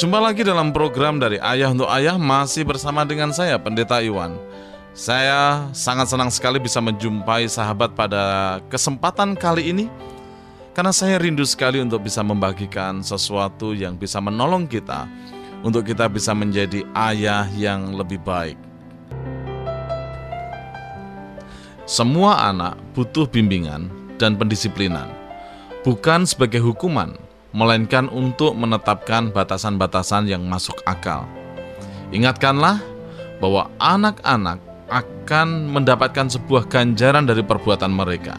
Jumpa lagi dalam program dari Ayah untuk Ayah masih bersama dengan saya Pendeta Iwan. Saya sangat senang sekali bisa menjumpai sahabat pada kesempatan kali ini karena saya rindu sekali untuk bisa membagikan sesuatu yang bisa menolong kita untuk kita bisa menjadi ayah yang lebih baik. Semua anak butuh bimbingan dan pendisiplinan, bukan sebagai hukuman, melainkan untuk menetapkan batasan-batasan yang masuk akal. Ingatkanlah bahwa anak-anak akan mendapatkan sebuah ganjaran dari perbuatan mereka,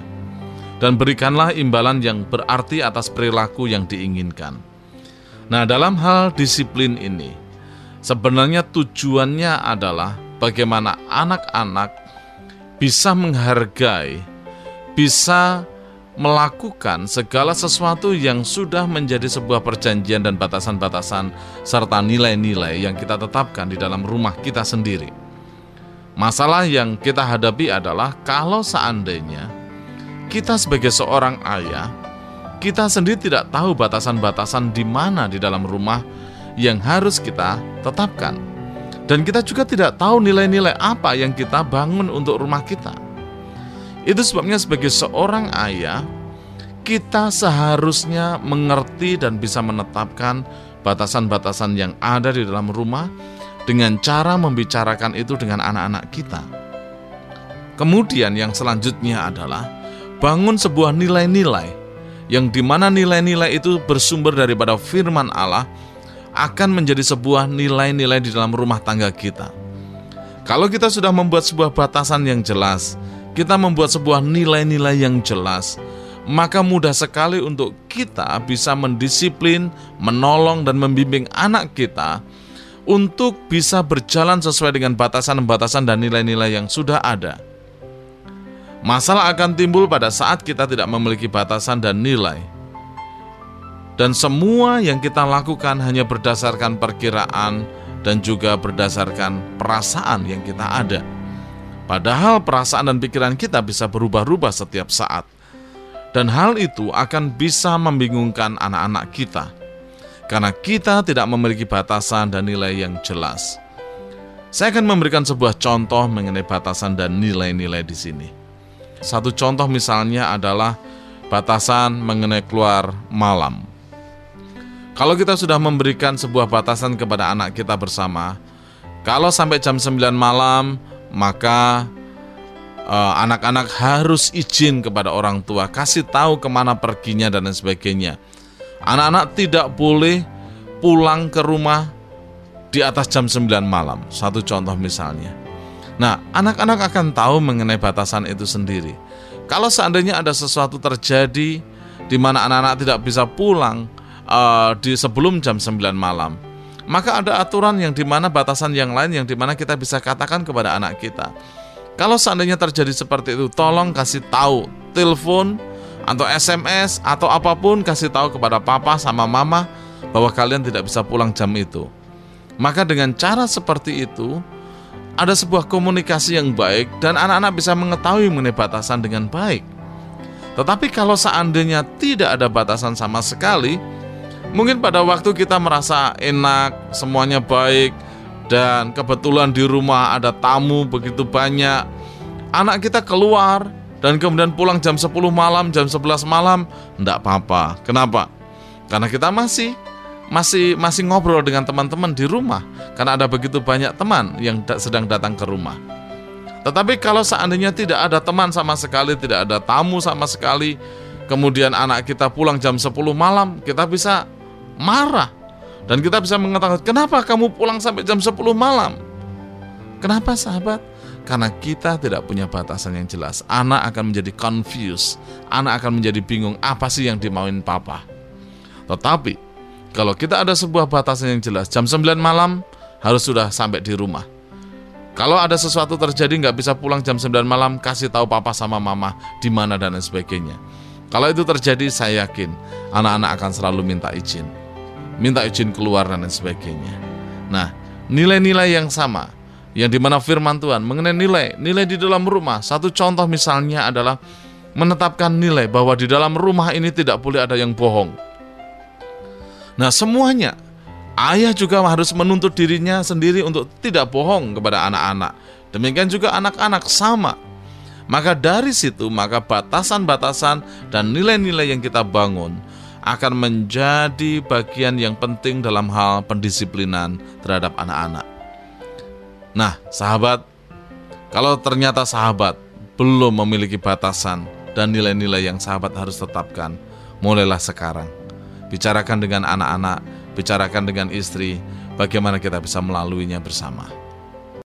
dan berikanlah imbalan yang berarti atas perilaku yang diinginkan. Nah, dalam hal disiplin ini, sebenarnya tujuannya adalah bagaimana anak-anak bisa menghargai, bisa melakukan segala sesuatu yang sudah menjadi sebuah perjanjian dan batasan-batasan serta nilai-nilai yang kita tetapkan di dalam rumah kita sendiri. Masalah yang kita hadapi adalah kalau seandainya kita sebagai seorang ayah, kita sendiri tidak tahu batasan-batasan di mana di dalam rumah yang harus kita tetapkan. Dan kita juga tidak tahu nilai-nilai apa yang kita bangun untuk rumah kita. Itu sebabnya sebagai seorang ayah, kita seharusnya mengerti dan bisa menetapkan batasan-batasan yang ada di dalam rumah dengan cara membicarakan itu dengan anak-anak kita. Kemudian yang selanjutnya adalah bangun sebuah nilai-nilai yang di mana nilai-nilai itu bersumber daripada firman Allah akan menjadi sebuah nilai-nilai di dalam rumah tangga kita. Kalau kita sudah membuat sebuah batasan yang jelas, kita membuat sebuah nilai-nilai yang jelas, maka mudah sekali untuk kita bisa mendisiplin, menolong, dan membimbing anak kita untuk bisa berjalan sesuai dengan batasan-batasan dan nilai-nilai yang sudah ada. Masalah akan timbul pada saat kita tidak memiliki batasan dan nilai. Dan semua yang kita lakukan hanya berdasarkan perkiraan dan juga berdasarkan perasaan yang kita ada. Padahal perasaan dan pikiran kita bisa berubah-ubah setiap saat. Dan hal itu akan bisa membingungkan anak-anak kita. Karena kita tidak memiliki batasan dan nilai yang jelas. Saya akan memberikan sebuah contoh mengenai batasan dan nilai-nilai di sini. Satu contoh misalnya adalah batasan mengenai keluar malam. Kalau kita sudah memberikan sebuah batasan kepada anak kita bersama, kalau sampai jam 9 malam maka eh, anak-anak uh, harus izin kepada orang tua, kasih tahu ke mana perginya dan lain sebagainya. Anak-anak tidak boleh pulang ke rumah di atas jam 9 malam, satu contoh misalnya. Nah, anak-anak akan tahu mengenai batasan itu sendiri. Kalau seandainya ada sesuatu terjadi di mana anak-anak tidak bisa pulang uh, di sebelum jam 9 malam, maka ada aturan yang di mana batasan yang lain yang di mana kita bisa katakan kepada anak kita. Kalau seandainya terjadi seperti itu, tolong kasih tahu, telepon atau SMS atau apa pun kasih tahu kepada papa sama mama bahwa kalian tidak bisa pulang jam itu. Maka dengan cara seperti itu, ada sebuah komunikasi yang baik dan anak-anak bisa mengetahui mengenai batasan dengan baik. Tetapi kalau seandainya tidak ada batasan sama sekali, Mungkin pada waktu kita merasa enak, semuanya baik, dan kebetulan di rumah ada tamu begitu banyak. Anak kita keluar dan kemudian pulang jam 10 malam, jam 11 malam, enggak apa-apa. Kenapa? Karena kita masih masih masih ngobrol dengan teman-teman di rumah karena ada begitu banyak teman yang sedang datang ke rumah. Tetapi kalau seandainya tidak ada teman sama sekali, tidak ada tamu sama sekali, kemudian anak kita pulang jam 10 malam, kita bisa marah. Dan kita bisa mengatakan, kenapa kamu pulang sampai jam 10 malam? Kenapa sahabat? Karena kita tidak punya batasan yang jelas. Anak akan menjadi confused. Anak akan menjadi bingung apa sih yang dimauin papa. Tetapi, kalau kita ada sebuah batasan yang jelas, jam 9 malam harus sudah sampai di rumah. Kalau ada sesuatu terjadi nggak bisa pulang jam 9 malam, kasih tahu papa sama mama di mana dan sebagainya. Kalau itu terjadi, saya yakin anak-anak akan selalu minta izin minta izin keluar dan lain sebagainya. Nah, nilai-nilai yang sama yang di mana firman Tuhan mengenai nilai, nilai di dalam rumah. Satu contoh misalnya adalah menetapkan nilai bahwa di dalam rumah ini tidak boleh ada yang bohong. Nah, semuanya Ayah juga harus menuntut dirinya sendiri untuk tidak bohong kepada anak-anak. Demikian juga anak-anak sama. Maka dari situ, maka batasan-batasan dan nilai-nilai yang kita bangun akan menjadi bagian yang penting dalam hal pendisiplinan terhadap anak-anak. Nah, sahabat, kalau ternyata sahabat belum memiliki batasan dan nilai-nilai yang sahabat harus tetapkan, mulailah sekarang. Bicarakan dengan anak-anak, bicarakan dengan istri, bagaimana kita bisa melaluinya bersama.